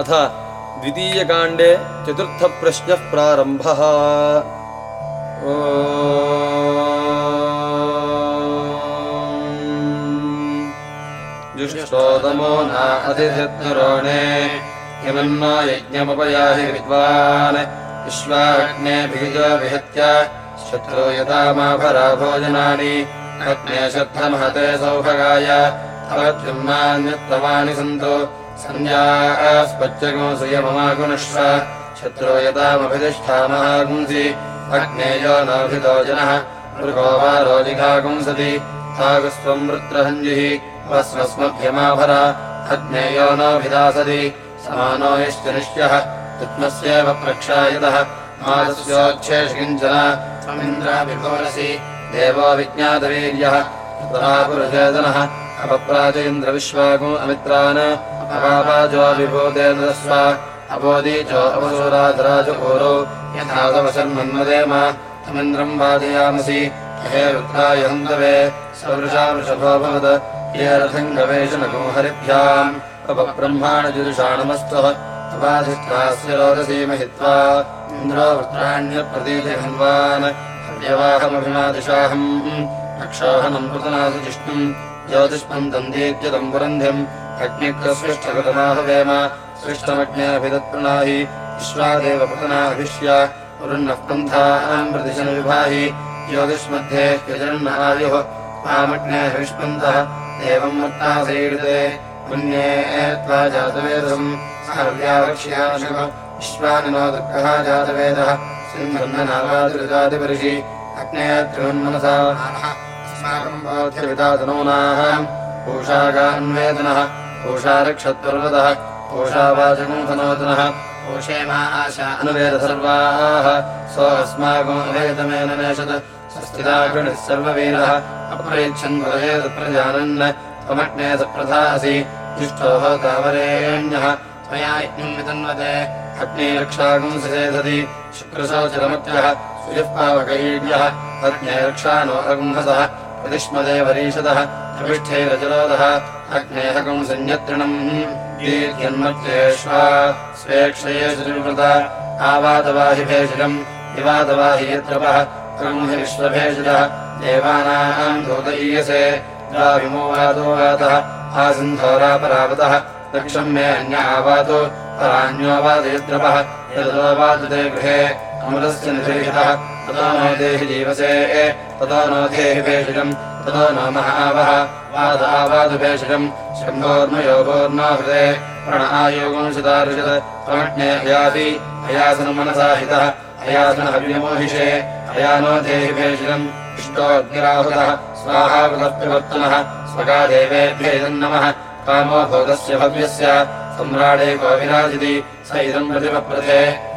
अथ द्वितीयकाण्डे चतुर्थप्रश्नः प्रारम्भः। नातिथिरोणे किमन्नो यज्ञमुपयाहि विद्वान् विश्वाग्नेभिजो विहत्य शत्रु माभरा भोजनानि अग्ने श्रद्धमहते सौभगाय। तवद्युम्नान्यत्तमानि सन्तु सञ्ज्ञास्पत्यगो सुयममागुनश्व शत्रो यदामभितिष्ठामहागुंसि। अग्नेयो नाभितो जनः। मृगो वा रोजिघागुंसति भागस्त्वम् वृत्रहञ्जिः। वस्वस्मभ्यमाभर अग्नेयो नाभिदासति। समानो यश्च किञ्चन। त्वमिन्द्राभिभोरसि। देवो विज्ञातवीर्यः पुरुषेदनः अपप्राजेन्द्रविश्वागो अमित्रान्। अपापाजोऽभिभूतेन्द्रस्व अबोधीचो अवसूराधराज ऊरो यथादवशन्मन्मदेम तमिन्द्रम् वादयामसि हे भवद। ये रथम् गवेशनगो हरिभ्याम्। अपब्रह्माणजुदुषाणमस्तः तवाधिष्ठास्य रोदसीमहित्वा इन्द्रो वृत्राण्यप्रतीतिहन्वान् हव्यवाहमभिमादिशाहम् अक्षोहनम् पृतनासु जिष्णुम् अग्निकृसृष्टकृतमाहवेम सृष्टमग्नेऽभिदत्प्रणाहि विश्वादेव विभाहि ज्योतिष्मध्ये आयुः त्वामग्नेऽभिष्पन्तः एवम् मत्तासैडते पुण्ये सर्व्यावक्ष्याशुभ विश्वानिनो दुःखः जातवेदः सिन्धन्ननावादिरुजातिपरिषि अग्ने त्रिवन्मनसा अस्माकम् पार्थ्यविदातनूनाः पूषागान्वेदनः पूषारक्षत्वर्वदः पूषावाचकुन्तनोदनः पूषेमा आशा अनुवेदसर्वाः। त्वमग्ने सप्रधासि तावरेण्यः त्वया यज्ञम् वितन्वते। शुक्रशोचरमत्यः सुजः पावकैर्यः अग्नेरक्षाणोरगुंहसः प्रतिष्मदेवरीषदः प्रविष्ठैरजलोदः अग्नेहकम् संयत्रिणम् दीर्घन्मत्येष्वा स्वेक्षये श्रीकृत आवादवाहिभेषजम् विवादवाहि यत्रपः ब्रह्म विश्वभेषजः देवानाम् दूतईयसे द्राविमोवादो वातः आसिन्धोरापरावतः दक्षम् मे अन्य आवातो परान्योवादयद्रपः गृहे अमृतस्य निषेषितः ततो नो देहि जीवसे ततो नो देहि भेषजम् ततो नो महावः वाद आवादुभेषजम् शम्भोर्मयोगोर्नो हृदे प्रण आयोगंसितारुषत् त्वमग्ने अयासि अयासनमनसा हितः अयासनहव्यमोहिषे अयानो देहि भेषजम् इष्टोऽग्निराहुतः स्वाहाकृतप्रवर्तनः स्वका देवेभ्येदन्नमः कामो भोगस्य भव्यस्य सम्राडे को विराजिति स इदम् प्रतिपप्रथे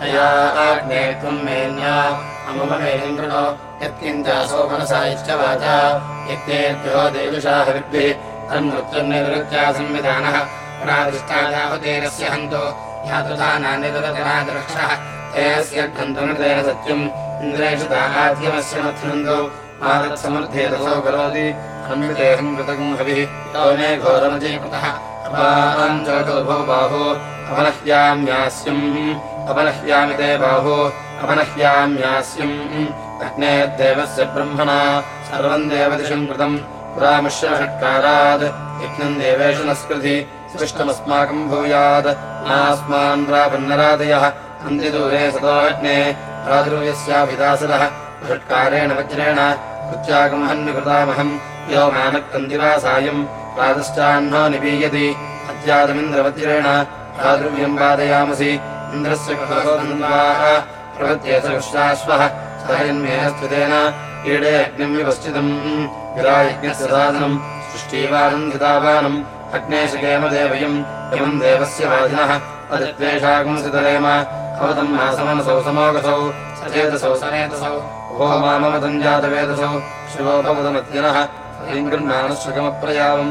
तया आग्ने त्वम् मेन्या अमुम मेनिम् कृणु यत्किञ्चासो मनसा यश्च वाचा यत्तेभ्यो देविषा हविद्भिः। तन्मृत्युर्निवृत्त्या संविधानः। प्रादिष्टायाहुतेरस्य हन्तो। यातृतानानिदरतिरादृक्षः ते अस्य घन्तुनृतेन सत्यम्। इन्द्रेषु दाहाद्यमस्य मथ्यन्तो मादत्समर्थेतसो करोति। अन्वितेऽहम् कृतकम् हविः। यो मे घोरमजीकृतः अपाम् चोटोभो बाहो अपनह्याम्यास्यम् अपनह्यामि ते बाहो अपनह्याम्यास्यम् अग्नेद्देवस्य ब्रह्मणा सर्वम् देवदिशम् कृतम्। पुरामश्यषट्कारात् यज्ञम् देवेषु नस्कृति सृष्टमस्माकम् भूयात् नास्मान् प्रापन्नरादयः अन्तिदूरे सतो अग्ने प्रादुर्यस्याभिदासदः। षट्कारेण वज्रेण कृत्यागमहन्निकृतामहम् यो मानक्कन्दिवा सायम् प्रातश्चाह्नो निपीयति अत्यादमिन्द्रवज्रेण प्रादुर्यम् वादयामसि इन्द्रस्य ईडे अग्निम् विपश्चितम् गिरा यज्ञस्य साधनम्। सृष्टीवानन्दितावानम् अग्नेशकेम देवयम्। यमम् देवस्य वाजिनः। अदित्वेषागुंसितरेम अवतम् मासमनसौ समोगसौ सचेतसौ सनेतसौ उभो मामवतम् जातवेदसौ। लिङ्गन्मानश्रुकमप्रयावम्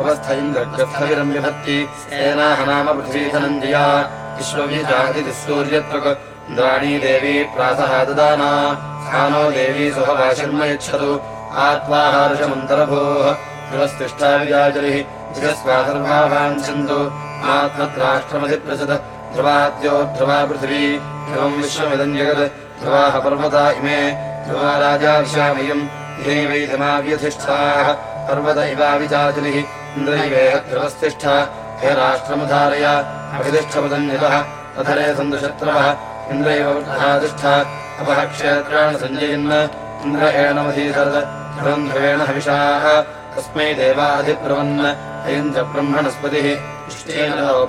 उपस्थ इन्द्रग्रस्थविरम् विभक्ति सेनाह नाम विश्वविजातिः सूर्यत्वक्। इन्द्राणी देवी प्रातः ददाना। स्थानो देवी सुहवाशर्म यच्छतु। आत्माहार्षमन्तरभोः ध्रुवस्तिष्ठा विजाचरिः जगस्वा सर्वा वाञ्छन्तु आत्मद्राष्ट्रमधिप्रसद ध्रुवाद्यो ध्रुवा पृथिवी। ध्रुवम् विश्वमिदम् जगत्। ध्रुवाः पर्वता इमे। ध्रुवा राजा विशामयम् ध्यैवैधमाव्यधिष्ठाः पर्वत इवाविचाचलिः इन्द्रैवेह ध्रुवस्तिष्ठ हे राष्ट्रमुधारय अभितिष्ठपदन्यतः अधरे सन्तुशत्रवः इन्द्रैव वृद्धातिष्ठ अपः क्षेत्राणि सञ्जयन् इन्द्र ध्रुवेण हविषाः। तस्मै देवाधिब्रवन् अयम् च ब्रह्मणस्पतिः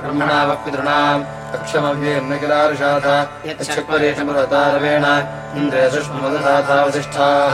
ब्रह्मणा वक्पितॄणाम्। अक्षमव्येन्न किलारुषाथ। यच्छक्वरेशमृतारवेण इन्द्रे सुष्मदधाथावसिष्ठाः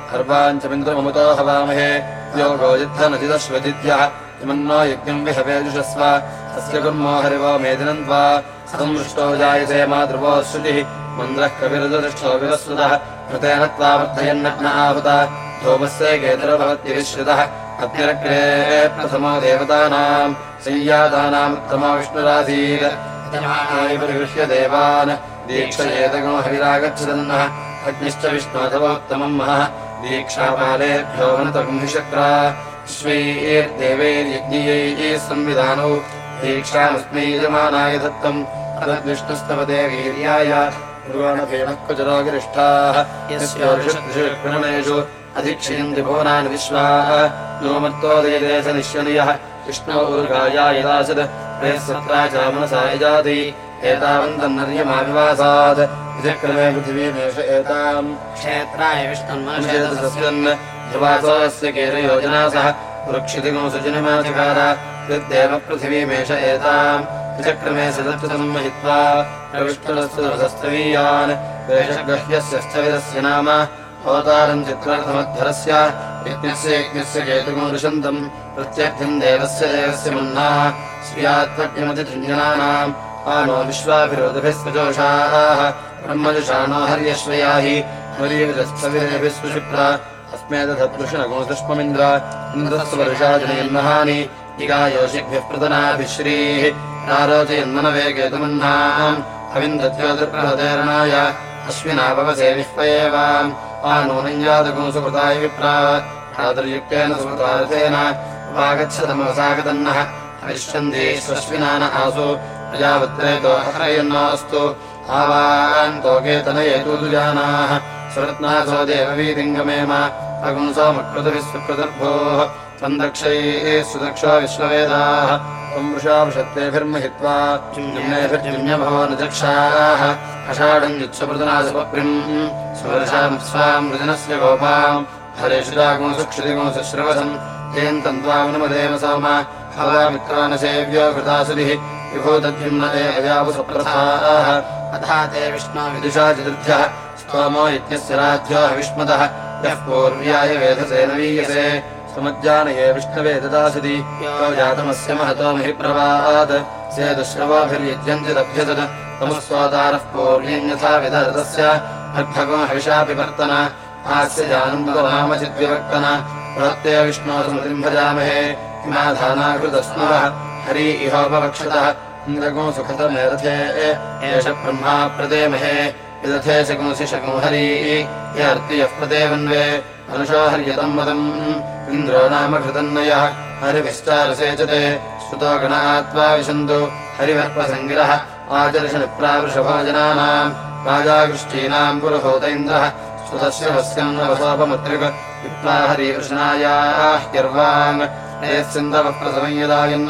हर्वाञ्चमिन्द्रममुतो हवामहे। योगो युद्धनजिदश्वजिद्यः इमन्नो यज्ञम् विहवेजुषस्व अस्य कुर्मो हरिवो मेदिनम् त्वा। संवृष्टो जायते मातृवो श्रुतिः। मन्द्रः विवस्वतः। कृतेन त्वा वर्धयन्नग्न आहुत। धूमस्य केतरभवत्यविश्रितः अग्निरग्रे प्रथमो देवतानाम्। संयातानामुत्तमो विष्णुरासीत्। परिगृह्य देवान्। दीक्षयेतगो हविरागच्छदन्नः अग्निश्च विष्णोधवोत्तमम् महः दीक्षापालेभ्यो वनतगुंहिशक्रा विश्वैर्देवैर्यज्ञियैः संविधानौ। दीक्षामस्मै यजमानाय दत्तम्। तद्विष्णुस्तवदे वीर्याय। पूर्वाणभेनः कुचरोगिरिष्ठाः यस्योर्षुषु अधिक्षयन्ति भुवनानि विश्वाः। स निश्यनयः विष्णो उर्गाया यदासत् प्रेसत्रा चामनसा यजाति एतावन्तन्नर्यमाविवासात् विचक्रमे पृथिवीमेष एताम् क्षेत्राय विष्णुन्मनुषेतसस्यन् ध्रुवासोऽस्य केरयोजना सह वृक्षितिगो सुजनिमाधिकार यद्देव पृथिवीमेष एताम् विचक्रमे सदत्तसंहित्वा प्रविष्णुरस्तु रसस्तवीयान् वेषगह्यस्य स्थविरस्य नाम अवतारम् चित्रार्थमध्वरस्य यज्ञस्य यज्ञस्य केतुगोरुषन्तम् प्रत्यर्थम् देवस्य देवस्य मन्नाः स्वीयात्मज्ञमतिथुञ्जनानाम् आनो विश्वाभिरोदभिः सजोषाः ब्रह्मजुषाणो हर्यश्वया हि हरिभिस्पविरभिस्पृशिप्रा अस्मे दधपुरुषणगोदुष्पमिन्द्र इन्द्रस्वरुषाजनयन्नहानि इगायोषिभ्यः प्रतनाभिश्रीः नारोचयन्मनवेगेतुमह्नाम् हविन्दत्योदृप्रहदेरणाय अश्विनापवसे निःपयेवाम् आनूनञ्जातकुंसुकृताय विप्रा। भ्रातुर्युक्तेन सुकृतार्थेन। वागच्छतमवसागतन्नः। हविष्यन्ति स्वश्विना न आसु। प्रजापत्ने आवान्तोकेतनयेतुजानाः हरयन्नास्तु आवान् सुरत्नासो देववीदिङ्गमेम अगुंसो मकृतविश्वकृतर्भोः सन्दक्षैः सुदक्षो विश्ववेदाः। त्वमृषावृषत्वेभिर्महित्वा चिन्नेभिर्जिम्यभवनचक्षाः अषाढम् युत्सपृतनासुपप्रिम् सुवर्षामुत्साम् मृजनस्य गोपाम्। हरेषुजागुंसुक्षुतिगुंसुश्रवसम् एन्तन्त्वामनुमदेव सोम। हवामित्रानसेव्यो कृतासुभिः विभूतद्युम्न एवयावुसप्रथाः अथा ते विष्णो विदुषा चतुर्थ्यः। स्तोमो यज्ञस्य राज्यो विष्मतः यः पूर्व्याय वेधसेनवीयसे सुमज्जानये विष्णवे ददासति। यो जातमस्य महतो महि प्रवात् से दुश्रवोभिर्यज्ञञ्चिदभ्यसत् तमुस्वादारः पूर्व्यम् यथा विदरतस्य भग्भगो हविषापि वर्तन। भजामहे। हिमाधानाकृतस्मवः हरि इहोपवक्षतः। इन्द्रगो सुखतमे एष ब्रह्मा प्रदेमहे। विदथे शकुंसि शकुंहरी यर्तियः प्रदेवन्वे। अनुषो हर्यतम् मदम्। इन्द्रो नाम कृतन्नयः हरिभिश्चारसेचते श्रुतो गणात्वा विशन्तु। हरिवर्पसङ्गिरः आचर्षनिप्रावृषभोजनानाम् राजाकृष्टीनाम् पुरुहूत इन्द्रः। सुतस्य वस्यम् नवसोपमुद्रिक विप्लाहरीकृष्णायाह्यर्वाङ् नेस्सिन्दवः प्रसंयदायन्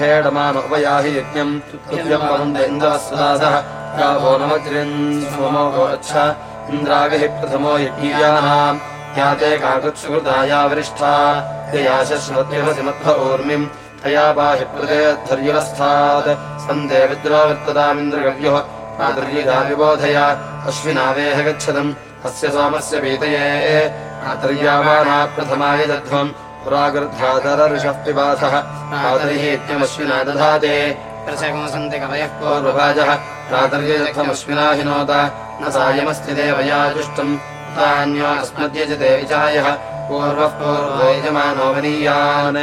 हेडमानुपयाहि यज्ञम् तुभ्यम् ववन्त इन्द्रः सुदासः गावो नमग्रिन् सोमो गोच्छ इन्द्राविः प्रथमो यज्ञीयानाम्। या ते काकृत्सुकृताया वरिष्ठा। ऊर्मिम् तया बाहि प्रदेद्धर्युलस्थात् सन्ते विद्रोवर्ततामिन्द्रगव्युः मातुर्यजा विबोधय अश्विनावेह गच्छतम् अस्य सोमस्य पीतये। प्रथमाय दध्वम् पुरागृध्रातरऋषः पिबाधः मातरिः दधाते कवयः पूर्वभाजः प्रातर्यध्वमश्विना हिनोत न सायमस्ति देवया जुष्टम्। तान्यो अस्मद्यजते विचायः पूर्वः पूर्वो यजमानो वनीयान्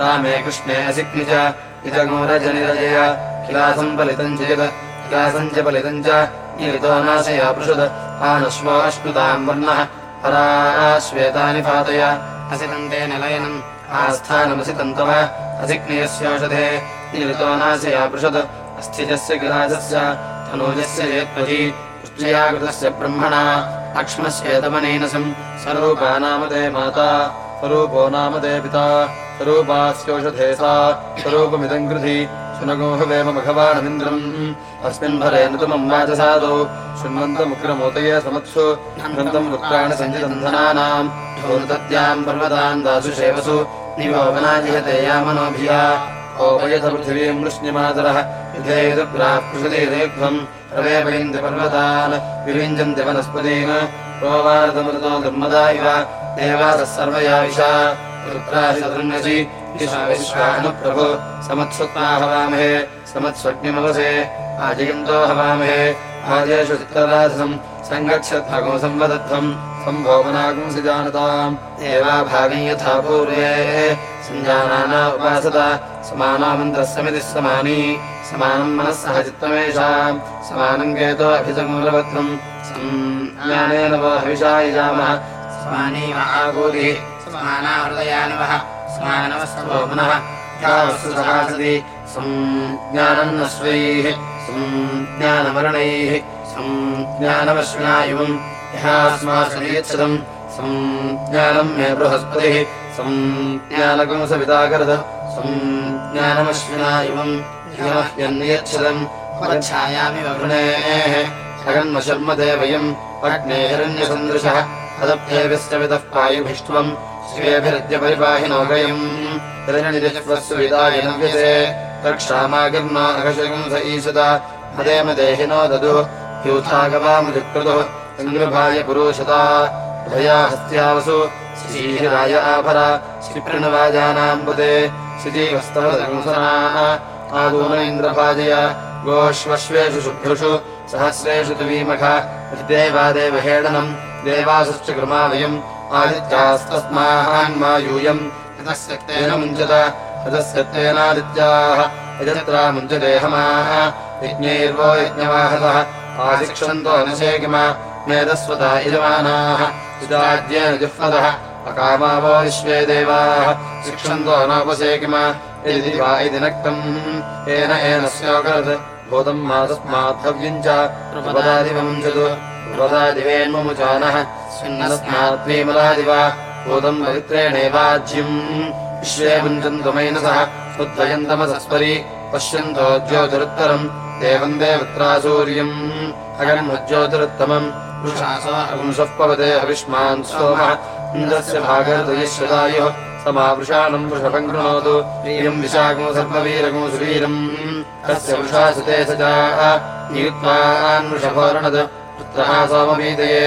रामे कृष्णे असिग्नि च किलासम् फलितम् चेत् किलासम् च फलितम् च। निरितो नाशया पृषुत् आनश्वो अश्नुताम् वर्णः। पराश्वेतानि पातय असितम् तेन लयनम् आस्थानमसितम् तव असिग्नियस्योषधे निरितो नाशया पृषत् अस्थिजस्य किलासस्य तनूजस्य चेत्पथि पुष्ट्या कृतस्य ब्रह्मणा अक्ष्मस्येतमनेनसम् स्वरूपा नाम ते माता। स्वरूपो नाम ते पिता। स्वरूपास्योषधे सा। स्वरूपमिदम् कृधि सुनगोहवेम मघवानमिन्द्रम् अस्मिन् भरे नुतमम् वाचसादौ शृण्वन्तमुग्रमोदये समत्सु नन्तम् पुत्राणि सञ्जितन्धनानाम् ढोरुतद्याम् पर्वतान् दासु शेवसु निवोवनाजिहते यामनोभिया ओपयथ पृथिवीम् वृष्ण्यमातरः विधेयुदुग्राः पृषदेघ्वम् रवेपयन्ति विविञ्जन्ति वनस्पतीन्। प्रोवारतमृतो दुर्मदा इव। देवासः सर्वयाविशा रुद्राशि विश्वानुप्रभु समत्सुत्वा हवामहे समत्स्वग्निमवसे आजयन्तो हवामहे। आजेषु चित्तराधसम् सङ्गच्छद्भगो संवदध्वम् सम्भोमनागुंसि जानताम् एवाभागम् यथा पूर्वे सञ्जानाना उपासता समानामन्तः समितिः समानी। समानम् मनः सह चित्तमेषाम् समानम् केतो अभिजमूलवत्वम् ज्ञानेन वो हविषा यजामः। समानी आगूरिः समाना हृदयानवः समानवस्तवो पुनः सहासति संज्ञानम् नश्वैः संज्ञानमरणैः संज्ञानमश्विनायुवम् ह्यास्माशनीच्छदम् संज्ञानम् मे बृहस्पतिः संज्ञानकंसविताकरद संज्ञानमश्विना इवम् ह्यमह्यन्यच्छदम् छायामिव वृणेः जगन्मशर्मदे वयम् अग्नेहिरण्यसन्दृशः तदप्येभिश्च वितः पायुभिष्ट्वम् नव्यते रक्षामागिर्नो अघशगुंस ईशत हदेम देहिनो ददुः। यूथागवामुदिकृतुः सङ्गृभाय पुरुषता। भया हस्त्यावसु श्रीहिराय आभर। श्रीप्रणवाजानाम् आदून इन्द्रभाजय गोष्वश्वेषु शुभ्रुषु। सहस्रेषु तुवीमख देवादेवहेडनम् देवासुश्च कृमावयम् आदित्यास्तस्माहान्मा यूयम् यतस्यक्तेन मुञ्चत यतस्यक्तेनादित्याः यजत्रा मुञ्चदेहमाः यज्ञैर्वो यज्ञवाहतः। आशिक्षन्तो नशेकिमा मेदस्वता यजमानाः। सुदाज्येन जुह्वतः। अकामावो विश्वे देवाः। शिक्षन्तो नोपसेकिमा यदि वा इति नक्तम्। येन भूतम् मातस्माद्धव्यम् च। प्रपदादिवमुञ्चतु प्रपदादिवेन्ममुचानः स्विन्नस्माद्वीमलादिव भूतम् पवित्रेणेवाज्यम्। विश्वे मुञ्चन्तुमैनसः उद्वयन्तमसस्परि पश्यन्तो ज्योतिरुत्तरम् देवम् देवत्रा सूर्यम्। अगन्मज्योतिरुत्तमम् पुंसः पवते हविष्मान् सोमः। इन्द्रस्य भागरतयश्वदायुः समावृषाणम् वृषभम् कृणोतु। प्रियम् विशाखो सर्ववीरगो सुवीरम्। तस्य वृषासुते सजान् वृषभोरणद पुत्रः सोमवीतये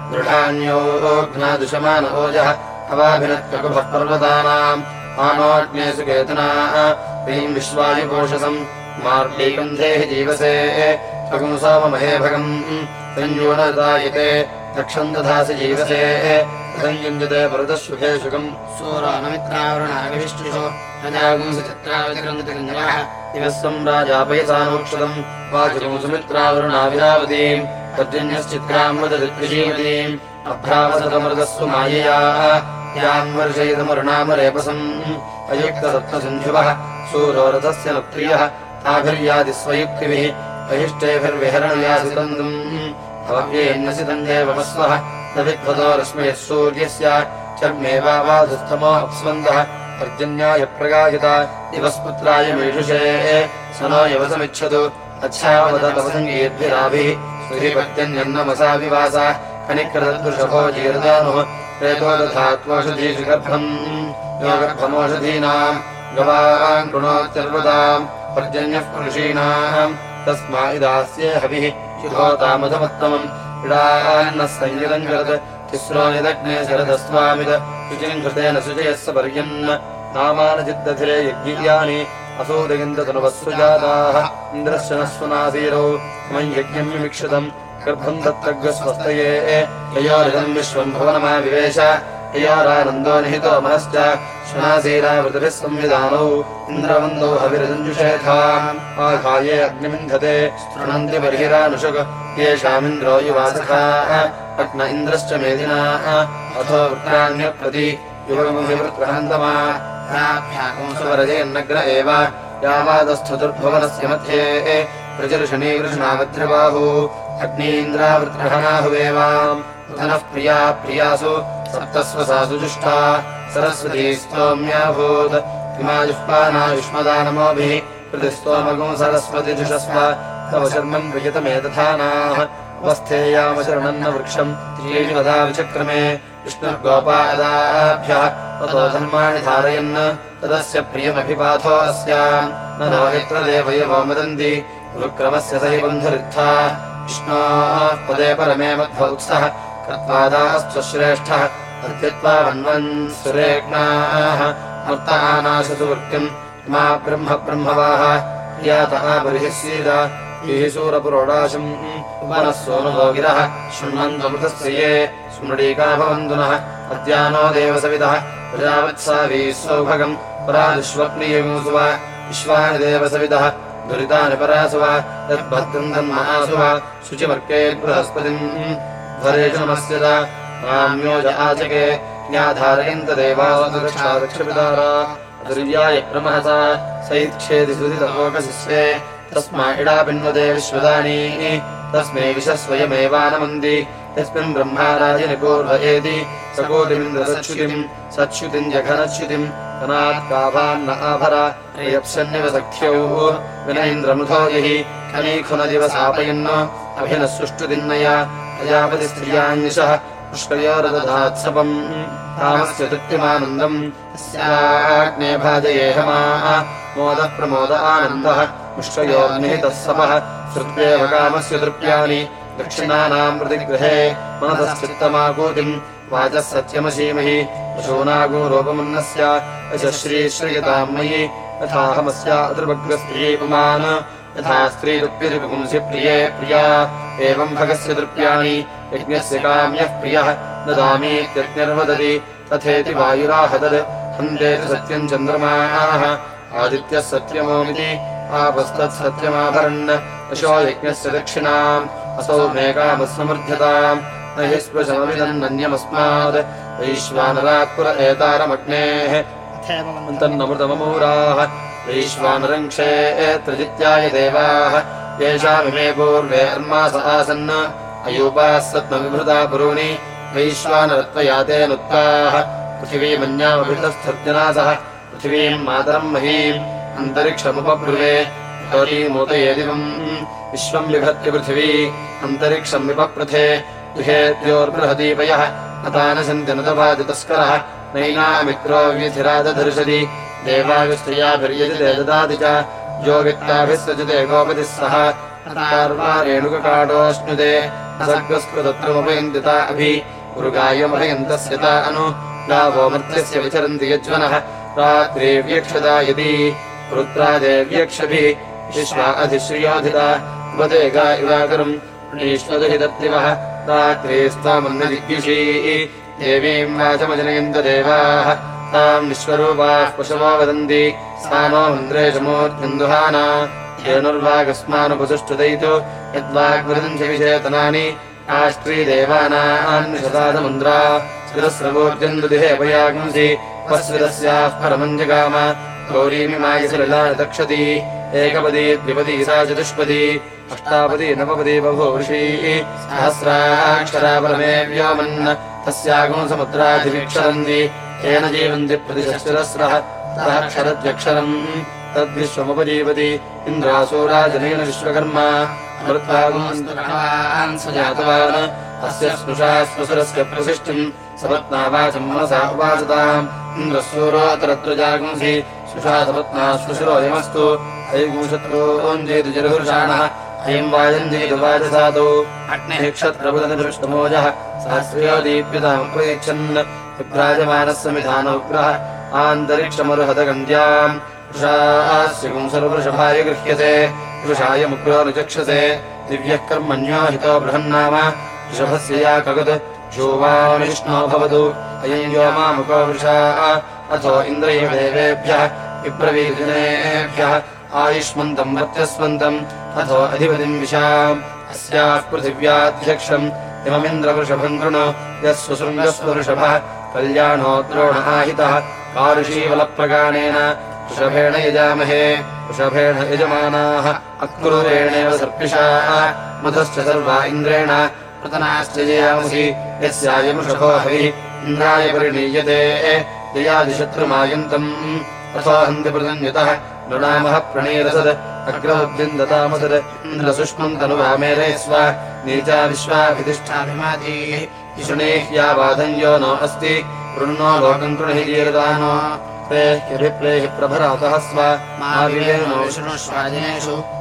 दृढान्योघ्नादुशमान ओजः अवाभिनत्ककुभः पर्वतानाम् आनोऽग्नेषु केतनाः ह्रीम् विश्वायुपोषसम् मार्गैकन्धेः जीवसे अगुंसामहे भगम् संयोनदायते रक्षम् दधासि जीवसे संयुञ्जते परतः सुखम् सूरानमित्रावृणागविष्टुषो रजागुंसि चित्रावतिरङ्गतिरञ्जनः दिवस्वम् राजापयसानोक्षतम् वाचकम् सुमित्रावरुणाविरावतीम् पर्जन्यश्चित्राम् अभ्रावसतमृतस्व मायया याम् वर्षयितमरुणामरेपसम् अयुक्तसप्तसन्धुवः सूरोरथस्य न प्रियः ताभिर्यादिस्वयुक्तिभिः बहिष्टेभिर्विहरणयासितन्दुम् भव्येन्नसितम् देवमस्वः न विद्वतो रश्मयः सूर्यस्य चर्मेवावाधुस्तमो अप्स्वन्दः दिवस्पुत्राय मेषुषे स नो यवसमिच्छतु अच्छावदतवसङ्गीर्भिराभिः सुधिपत्यन्यन्नमसा विवास कनिकृतदृषभो जीर्दानुः प्रेतो दधात्वोषधीषु गर्भम् यो गर्भमोषधीनाम् गवाम् कृणोत्यर्वताम् पर्जन्यः पुरुषीणाम् तस्मा इदास्ये हविः शुभोतामधमत्तमम् इडान्नः सञ्जितम् तिस्रो निदग्ने शरदस्वामिद शुचिम् कृतेन शुचयः पर्यन् नामानचिद्दधिरे यज्ञियानि असूदयन्ततनुवः सुजाताः इन्द्रस्य नः सुनासीरौ विमिक्षतम् गर्भम् दत्तग्रस्वस्तये। ययोरिदम् विश्वम् भुवनमाविवेश ययोरानन्दो निहितो मनश्च। संविधानौ। आघाये अग्निमिन्धते। येषामिन्द्रो युवासखाः। अग्न इन्द्रश्च मेदिनाः। अथो वृत्राण्यप्रति युवगमुभिवृत्रहन्तमा सुवरजेन्नग्र एव यावादस्थुतुर्भुवनस्य मध्ये प्रजर्षणीकृष्णावज्रबाहु अग्नीन्द्रावृत्रहणाहुवेवाम् धनः प्रिया प्रियासु सप्तस्वसासु जुष्टा सरस्वती स्तोम्याभूत्। इमायुष्पानायुष्मदानमोभिः प्रतिस्तोमगुं सरस्वति जुषस्व। तव शर्मम् प्रियतमेतथानाः उपस्थेयामशरणन्न वृक्षम् त्रीणि वदा विचक्रमे धर्माणि धारयन्। तदस्य देवयवो वदन्ति गुरुक्रमस्य सहि बन्धुरित्था विष्णोः पदे परमे मध्वोत्सः कृत्वादास्तु श्रेष्ठः। अद्यत्वा वन्वन् सुरेग्नाः मर्तानाशतु वृत्तिम् मा ब्रह्म ब्रह्मवाः। यातः बर्हिः सूरपुरोडाशम् उपनः सोनुभो गिरः शृण्वन्तमृतस्य ये स्मृडीका भवन्तुनः अद्यानो देवसविदः प्रजावत्सावी सौभगम् पराजुष्वप्नियगुसुव विश्वानि देवसविदः दुरितानि यद्भद्रम् बृहस्पतिम् ध्वरेषु नमस्यत नाम्योज आचके ज्ञाधारयन्त देवादक्षादक्षपितारा दुर्याय प्रमहसा सैत्क्षेदि सुदितलोकशिष्ये तस्मा इडापिन्वदे विश्वदानी। तस्मै विशस्वयमेवानमन्ति यस्मिन् ब्रह्माराजनिपूर्वयेति सकोटिमिन्द्रसच्छुतिम् सच्छुतिम् जघनच्छुतिम् कनात्काभान्न आभर यप्सन्निव सख्यौ विनैन्द्रमुधो यहि खनीखुनदिव स्थापयन् अभिनः पुष्कयोरदधात्सपम् कामस्य तृप्तिमानन्दम्। तस्याग्ने भाजयेहमाः मोदः प्रमोद आनन्दः पुष्कयोर्निहितः सपः श्रुत्वेव कामस्य तृप्यानि दक्षिणानाम् प्रतिगृहे मनतश्चित्तमाकूतिम् वाचः सत्यमशीमहि पशूनागोरूपमुन्नस्य यशः श्रीश्रियताम् मयि यथाहमस्या अतृभग्रस्त्रीपुमान् यथा स्त्रीरुप्यतिपुंसि प्रिये प्रिया एवम् भगस्य तृप्याणि यज्ञस्य काम्यः प्रियः ददामीत्यज्ञर्वदति तथेति वायुराहदत् हन्तेति सत्यम् चन्द्रमाः आदित्यः सत्यमोमिति आपस्तत्सत्यमाभरन् अशो यज्ञस्य दक्षिणाम्। असौ मेकामस्समृध्यताम् न हि स्पृशममिदन्नन्यमस्मात् वैश्वानरात्पुर एतारमग्नेः। तन्नमृतममूराः वैश्वानरङ्क्षे त्रिजित्याय देवाः। येषामिमे पूर्वे अर्मास आसन्। अयूपाः सत्मविभृता पुरूणि वैश्वानरत्वयातेऽनुत्ताः पृथिवीमन्यामभितस्थर्जनासः। पृथिवीम् मातरम् महीम् अन्तरिक्षमुपब्रुवे मोदयेदिवम् विश्वम् विभत्य पृथिवी। अन्तरिक्षम् विपपृथे दुहेत्योर्बृहदीपयः नतानसन्ति नतपादितस्करः। नैनामित्रो व्यथिरादधर्षति देवाविस्त्रियाभिर्यजिते ददाति च। सजते गोपतिः सह। रेणुककाडोऽश्नुते। सर्गस्कृतत्वमुपयन्तिता अभि। गुरुगायमभयन्तस्य ता अनु। गावो मर्त्यस्य विचरन्ति यज्वनः। यदि रुद्रादेव्यक्षभिः विश्वा अधिश्रियोधिता उपदे गा इवाकरम् णीष्वदहिदत्रिवः रात्रेस्तामन्नजिज्ञिषी देवीम् वाचमजनयन्त देवाः ताम् विश्वरूपाः पशवो वदन्ति सा नो मन्द्रेशमोर्जन्दुहाना धेनुर्वागस्मानुपसुष्टुदयितु यद्वाग्वृदञ्चविचेतनानि आष्ट्रीदेवानान्विशतादमुन्द्रा स्विरस्रवोर्जन्दुदिहे अपयागंसि उपस्विरस्याः परमम् जगाम गौरीमिमायसलिला दक्षति एकपदी द्विपदी सा चतुष्पदी अष्टापदी नवपदी बभूषी सहस्राक्षरा परमे व्योमन् तस्यागुणसमुद्राधिविक्षरन्ति येन जीवन्ति प्रतिशस्रः तः क्षरद्यक्षरम् तद्विश्वमुपजीवति इन्द्रासूराजनेन विश्वकर्मा जातवान् अस्य स्पृशा स्वसुरस्य प्रसिष्टिम् मनसा उपासताम् इन्द्रसूरोऽतरत्र शुशासपत्नाश्वशुरो यमस्तु। ऐगुंशत्रोञ्जेतुजलघुर्षाणः ऐं वायञ्जेतुवाजसादौ अग्निः क्षत्रबुधनदृष्टमोजः दीप्यतामुपयच्छन् विभ्राजमानः समिधानोग्रः गृह्यते। वृषाय मुग्रो निचक्षसे। दिव्यः कर्मण्यो बृहन्नाम। वृषभस्य या कगत्। शोवामिष्णो भवतु। अयं अथो इन्द्रैव देवेभ्यः विप्रवीदिनेभ्यः आयुष्मन्तम् वर्चस्वन्तम् अथो अधिपतिम् विशाम् अस्याः पृथिव्याध्यक्षम् इममिन्द्रवृषभम् कृणु यः सुशृङ्गस्वऋषभः कल्याणो द्रोणहाहितः कारुषीवलप्रगाणेन वृषभेण यजामहे वृषभेण यजमानाः अक्रूरेणेव सर्पिषाः मधश्च सर्वा इन्द्रेण पृतनाश्च जयामसि यस्यायमुषभो हविः इन्द्राय परिणीयते जयादिशत्रुमायन्तम् अथो हन्तिपृतन्यतः नृणामः दतामसद् इन्द्रसुष्मम् तनुवामेरे स्व नीचा विश्वाभितिष्ठाभिमातीः इषुणेह्या बाधञ्यो नो अस्ति वृण्णो लोकम् कृणहि जीरदानो प्रेह्यभिप्रेहि प्रभरातः विष्णुष्वादिनेषु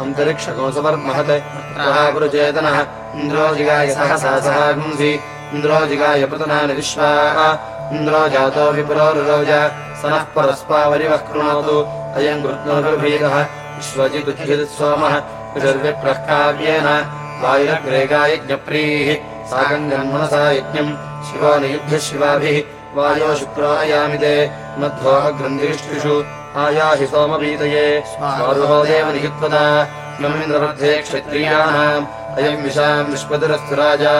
अन्तरिक्षकोसवर्महत्। पुरुचेतनः इन्द्रोजिगाय सहसा सहागुंसि इन्द्रोजिगाय पृतनानि विश्वाः। इन्द्रो जातो विपुरोरुरोज। स नः परस्पावरिवः कृणोतु। अयम् कृत्नोर्भीरः विश्वजिदुद्धित् सोमः विदर्विप्रः काव्येन वायुरग्रेगायज्ञप्रीः साकङ्गन्मनसा यज्ञम्। शिवो नियुभ्यः शिवाभिः। वायो शुक्रो अयामिते मध्वो अग्रन्थिष्टिषु आयाहि सोमपीतये स्वारुहो देव नियुत्वता इममिन्द्रमध्ये क्षत्रियाणाम् अयम् विशाम् राजा।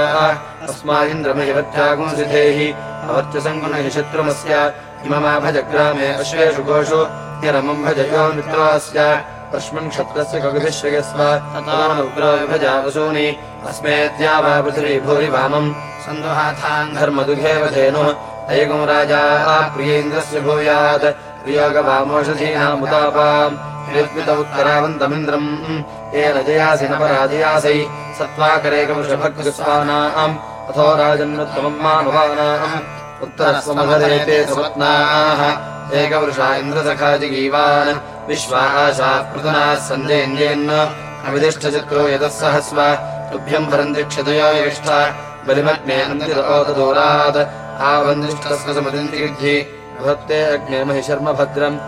अस्मादिन्द्रमयवत्यागुंसिधेहि अवर्त्यसङ्कुनहि शत्रुमस्य। इममाभजग्रामे अश्वेषु गोषु निरमम् भजयो अस्मिन् क्षत्रस्य कगभिश्रयस्व ततोनुग्रो विभजा वसूनि। अस्मेद्या वा पृथिवी भूरि वामम् सन्दुहाथान् धर्मदुघेव धेनुः। अयगुम् राजा प्रियेन्द्रस्य भूयात् प्रियोगवामोषधीनामुतापाम् निरुद्वित उत्तरावन्तमिन्द्रम् न पराजयासै सत्त्वाकरेकवृषभग्स्वानाम् अथो राजन्नुत्तमम् मानवानाम्। सुपत्नाः। एकवृषा सञ्जयन्येन् अविदिष्टचक्रो यतः सहस्व। तुभ्यम् भरन्ति क्षतयो यष्ठा बलिमग्ने समतिन्ति भवत्ते अग्ने महि शर्म भद्रम्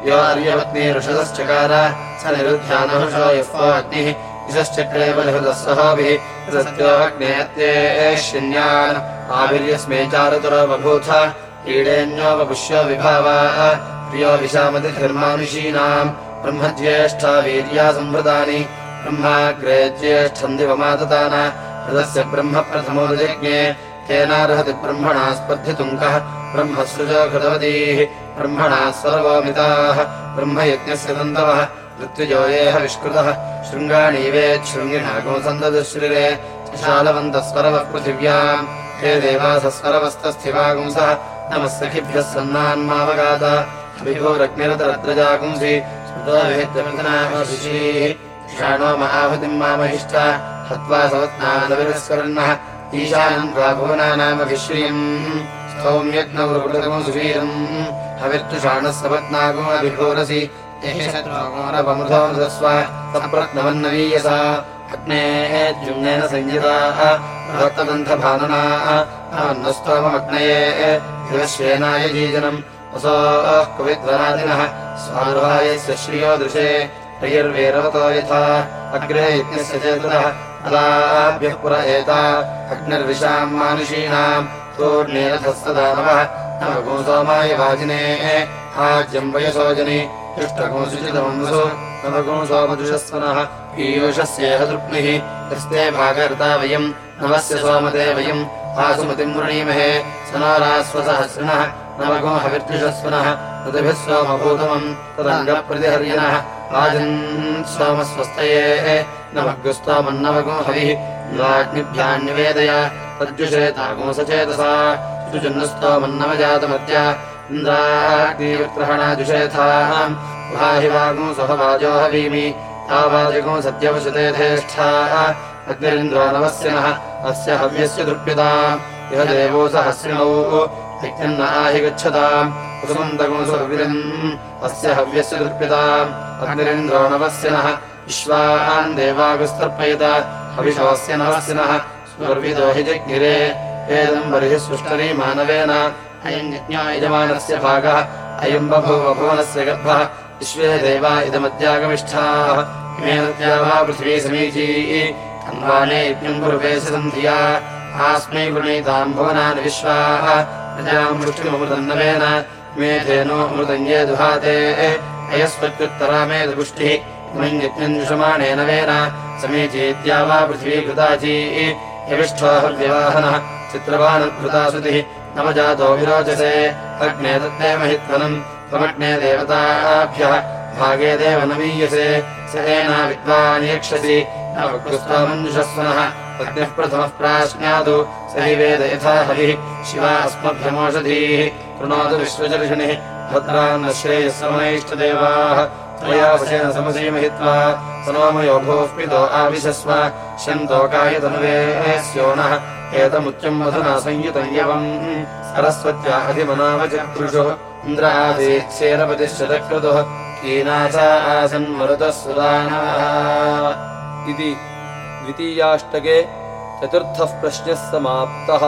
यो ऋषदश्चकार। स निरुध्यानहुषो यः अग्निः। दिशश्चक्रे बलिहृदः सहोभिः। सत्योऽग्नेत्येष्यन्यान् आभिर्यस्मे चारुतरो बभूथ। कीडेन्यो वपुष्यो विभावा। प्रियो विशामतिर्मानुषीणाम् ब्रह्मज्येष्ठा वीर्या संवृतानि। ब्रह्माग्रे ज्येष्ठम् दिवमादतान। हृदस्य ब्रह्म प्रथमोदयज्ञे तेनार्हति ब्रह्मणा स्पर्धितुम् कः ब्रह्मसृजो कृतवतीः ब्रह्मणा सर्वमिताः ब्रह्मयज्ञस्य तन्तवः मृत्युजोयेह विष्कृतः शृङ्गाणीवेच्छृङ्गिणागुंसन्ददुश्रिरे शालवन्तः स्वरवः पृथिव्याम् हे देवासस्वरवस्तस्थिवागुंसः नमः सखिभ्यः सन्नान्मावगात विभोरग्निरतरद्रजागुंसि षाणो महाहुतिम् मामहिष्ठ हत्वा सवत्नादविरस्करन्नः ईशानम् भुवनानामभिश्रियम् स्तौम्यग्नौ सुवीरम्। हविर्तुषाणः सपत्नागो अभिभोरसि। शत्रुमृतस्व सप्रत्नवन्नवीयसा अग्नेः जुम्नेन संहिताः भक्तदन्थभानुनाः स्तोमग्नये दिवश्येनाय जीजनम्। असोः कविध्वरादिनः स्वारुहायस्य श्रियो दृशे। रयिर्वेरवतो यथा। अग्रे यज्ञस्य चेतुरः अदाभ्यः पुर एता अग्निर्विशाम् मानुषीणाम् तूर्णेरथस्तदानवः नवगो सोमाय वाजिने आज्यम् सोमदृशस्वनः पीयूषस्येह तृप्निः भागर्ता वयम्। नवस्य सोमते वयम्। आसुमतिम् वृणीमहे सनारास्वसहस्रिणः। नवगो हविर्दृशस्वनः तदभिः सोमभूतमम् राजन् सोमस्वस्तये नवग्स्तोमन्नवगो हविः राज्ञिभ्यान्निवेदय तद्युषेतागो सचेतसा शुचन्नस्तोमन्नवजातमद्य इन्द्राग्निविग्रहणाजुषेथाः भाहि वागो सहवाजो हवीमि तावाजगो सत्यवशते धेष्ठाः अग्निरिन्द्रो नवस्य नः अस्य हव्यस्य दृप्यता सहस्रिणौ यज्ञन्न आहि गच्छताम् कुसुमन्तगुंसुरविरम् अस्य हव्यस्य दृप्यताम् अग्निरिन्द्रो नवस्य नः। विश्वान् देवागुस्तर्पयत हविषवस्य नवस्य नः। स्वर्विदो हि जज्ञिरे। एदम् बर्हिः सृष्टरी मानवेन। अयम् यज्ञो यजमानस्य भागः। अयम् बभूव भुवनस्य गर्भः। विश्वे देवा इदमद्यागमिष्ठाः इमे नद्या वा पृथिवी समीची। तन्वाने यज्ञम् कुरुपेश सन्धिया। आस्मै वृणीताम् भुवनानि विश्वाः इमे धेनो दुहाते अयस्वत्युत्तरा मे पुष्टिः इमम् यज्ञम् जुषमाणेन वेन समीचीत्या वा पृथिवी कृताची। यविष्ठोः व्यवाहनः चित्रवानकृता सुतिः नवजातो विरोचसे अग्ने दत्ते महित्वनम्। त्वमग्ने देवताभ्यः। भागे देव नवीयसे स एना विद्वान् यक्षसि। नवकृस्त्वमञ्जुषस्वनः अग्निः प्रथमः प्राश्नातु स हि वेद यथा हविः। शिवा अस्मभ्यमोषधीः। कृणोतु विश्वचर्षिणिः भद्रान्न श्रेयस्समनैष्टदेवाः त्वया वशेन समसीमहित्वा सनोमयो भूः पितो आविशस्व। शन्तोकायतनुवे स्योनः एतमुच्यम् मधुना संयुतम् यवम्। सरस्वत्या अधिमनावचक्रुषुः इन्द्र आसीत्सेनपतिश्चक्रतुः कीनाचा आसन्मरुतः सुदानः इति द्वितीयाष्टके चतुर्थः प्रश्नः समाप्तः